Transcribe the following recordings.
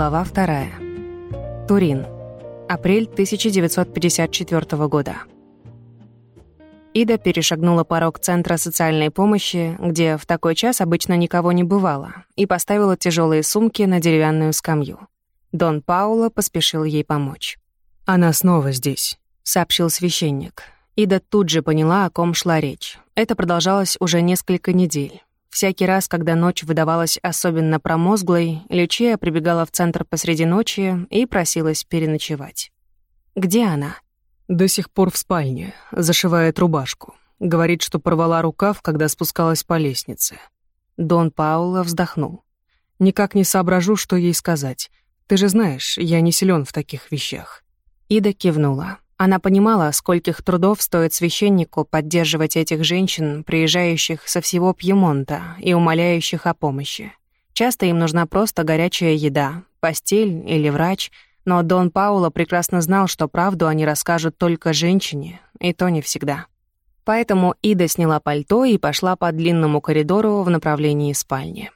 Глава вторая. Турин. Апрель 1954 года. Ида перешагнула порог Центра социальной помощи, где в такой час обычно никого не бывало, и поставила тяжелые сумки на деревянную скамью. Дон Пауло поспешил ей помочь. «Она снова здесь», — сообщил священник. Ида тут же поняла, о ком шла речь. Это продолжалось уже несколько недель. Всякий раз, когда ночь выдавалась особенно промозглой, Лючия прибегала в центр посреди ночи и просилась переночевать. Где она? До сих пор в спальне, зашивает рубашку. Говорит, что порвала рукав, когда спускалась по лестнице. Дон Пауло вздохнул. «Никак не соображу, что ей сказать. Ты же знаешь, я не силен в таких вещах». Ида кивнула. Она понимала, скольких трудов стоит священнику поддерживать этих женщин, приезжающих со всего Пьемонта и умоляющих о помощи. Часто им нужна просто горячая еда, постель или врач, но Дон Пауло прекрасно знал, что правду они расскажут только женщине, и то не всегда. Поэтому Ида сняла пальто и пошла по длинному коридору в направлении спальни.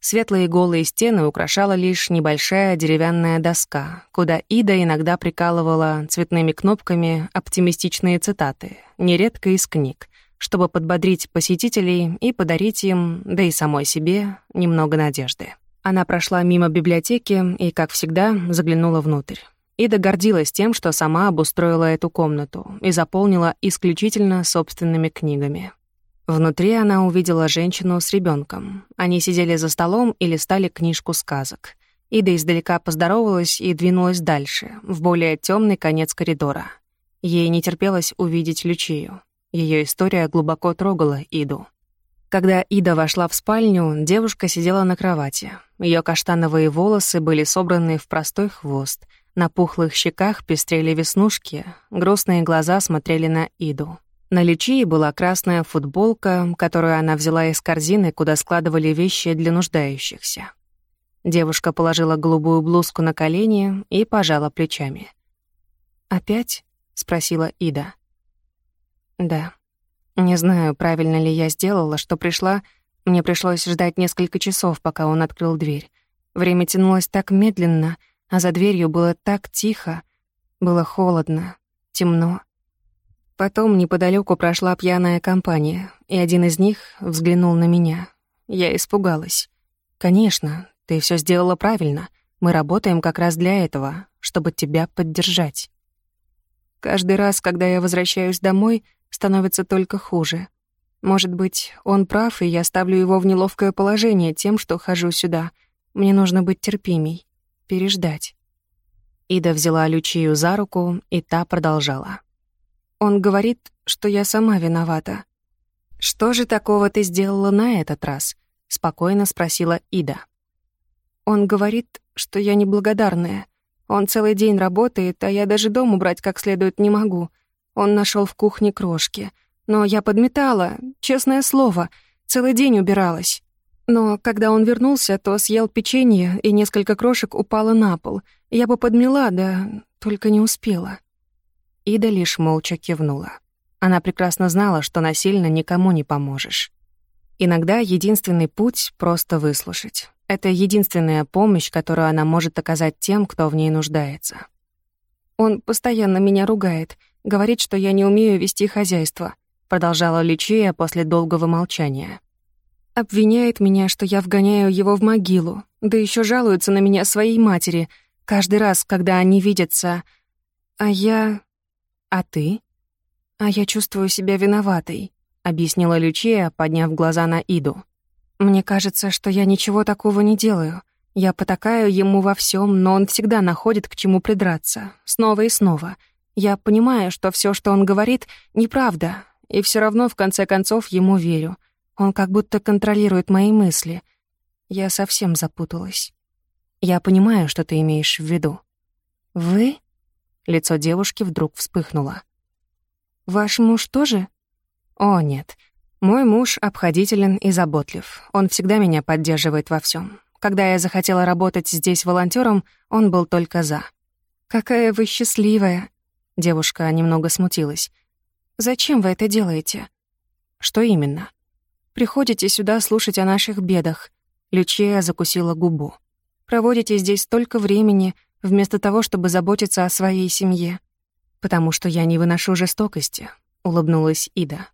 Светлые голые стены украшала лишь небольшая деревянная доска, куда Ида иногда прикалывала цветными кнопками оптимистичные цитаты, нередко из книг, чтобы подбодрить посетителей и подарить им, да и самой себе, немного надежды. Она прошла мимо библиотеки и, как всегда, заглянула внутрь. Ида гордилась тем, что сама обустроила эту комнату и заполнила исключительно собственными книгами. Внутри она увидела женщину с ребенком. Они сидели за столом и листали книжку сказок. Ида издалека поздоровалась и двинулась дальше, в более темный конец коридора. Ей не терпелось увидеть Лючию. Ее история глубоко трогала Иду. Когда Ида вошла в спальню, девушка сидела на кровати. Ее каштановые волосы были собраны в простой хвост. На пухлых щеках пестрели веснушки, грустные глаза смотрели на Иду. На Лючии была красная футболка, которую она взяла из корзины, куда складывали вещи для нуждающихся. Девушка положила голубую блузку на колени и пожала плечами. «Опять?» — спросила Ида. «Да. Не знаю, правильно ли я сделала, что пришла. Мне пришлось ждать несколько часов, пока он открыл дверь. Время тянулось так медленно, а за дверью было так тихо. Было холодно, темно. Потом неподалеку прошла пьяная компания, и один из них взглянул на меня. Я испугалась. «Конечно, ты все сделала правильно. Мы работаем как раз для этого, чтобы тебя поддержать». Каждый раз, когда я возвращаюсь домой, становится только хуже. Может быть, он прав, и я ставлю его в неловкое положение тем, что хожу сюда. Мне нужно быть терпимей, переждать. Ида взяла Лючию за руку, и та продолжала. Он говорит, что я сама виновата. «Что же такого ты сделала на этот раз?» — спокойно спросила Ида. Он говорит, что я неблагодарная. Он целый день работает, а я даже дом убрать как следует не могу. Он нашел в кухне крошки. Но я подметала, честное слово, целый день убиралась. Но когда он вернулся, то съел печенье, и несколько крошек упало на пол. Я бы подмела, да только не успела. Ида лишь молча кивнула. Она прекрасно знала, что насильно никому не поможешь. Иногда единственный путь — просто выслушать. Это единственная помощь, которую она может оказать тем, кто в ней нуждается. «Он постоянно меня ругает, говорит, что я не умею вести хозяйство», продолжала Лючия после долгого молчания. «Обвиняет меня, что я вгоняю его в могилу, да еще жалуется на меня своей матери, каждый раз, когда они видятся. А я... «А ты?» «А я чувствую себя виноватой», — объяснила Лючия, подняв глаза на Иду. «Мне кажется, что я ничего такого не делаю. Я потакаю ему во всем, но он всегда находит к чему придраться. Снова и снова. Я понимаю, что все, что он говорит, неправда, и все равно, в конце концов, ему верю. Он как будто контролирует мои мысли. Я совсем запуталась. Я понимаю, что ты имеешь в виду. Вы? Лицо девушки вдруг вспыхнуло. «Ваш муж тоже?» «О, нет. Мой муж обходителен и заботлив. Он всегда меня поддерживает во всем. Когда я захотела работать здесь волонтером, он был только за». «Какая вы счастливая!» Девушка немного смутилась. «Зачем вы это делаете?» «Что именно?» «Приходите сюда слушать о наших бедах». Лючия закусила губу. Проводите здесь столько времени, вместо того, чтобы заботиться о своей семье. Потому что я не выношу жестокости, улыбнулась Ида.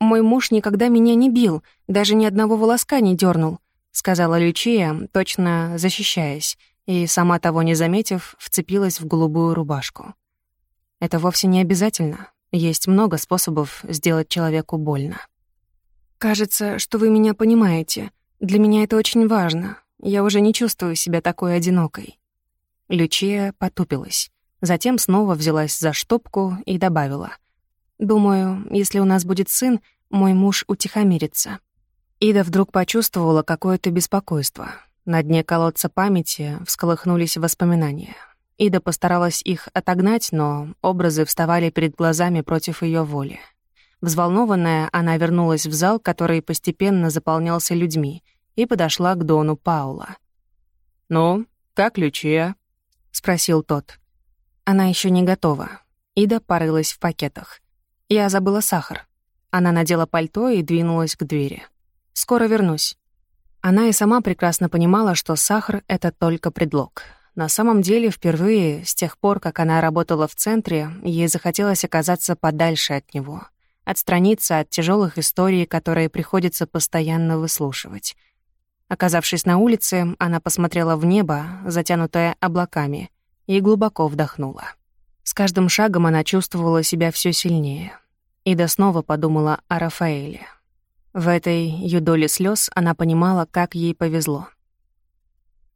Мой муж никогда меня не бил, даже ни одного волоска не дернул, сказала Лючия, точно защищаясь, и, сама того не заметив, вцепилась в голубую рубашку. Это вовсе не обязательно. Есть много способов сделать человеку больно. «Кажется, что вы меня понимаете. Для меня это очень важно. Я уже не чувствую себя такой одинокой». Лючия потупилась. Затем снова взялась за штопку и добавила. «Думаю, если у нас будет сын, мой муж утихомирится». Ида вдруг почувствовала какое-то беспокойство. На дне колодца памяти всколыхнулись воспоминания. Ида постаралась их отогнать, но образы вставали перед глазами против ее воли. Взволнованная, она вернулась в зал, который постепенно заполнялся людьми, и подошла к Дону Паула. «Ну, как Лючия?» — спросил тот. Она еще не готова. Ида порылась в пакетах. Я забыла сахар. Она надела пальто и двинулась к двери. «Скоро вернусь». Она и сама прекрасно понимала, что сахар — это только предлог. На самом деле, впервые, с тех пор, как она работала в центре, ей захотелось оказаться подальше от него — отстраниться от тяжелых историй, которые приходится постоянно выслушивать. Оказавшись на улице, она посмотрела в небо, затянутое облаками, и глубоко вдохнула. С каждым шагом она чувствовала себя все сильнее. Ида снова подумала о Рафаэле. В этой юдоле слез она понимала, как ей повезло.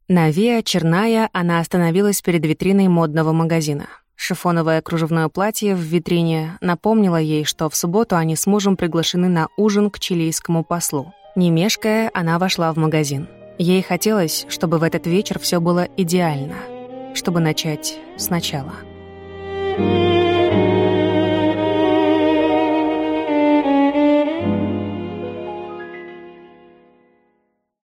На Виа Черная она остановилась перед витриной модного магазина — Шифоновое кружевное платье в витрине напомнило ей, что в субботу они с мужем приглашены на ужин к чилийскому послу. Не мешкая, она вошла в магазин. Ей хотелось, чтобы в этот вечер все было идеально, чтобы начать сначала. Thank.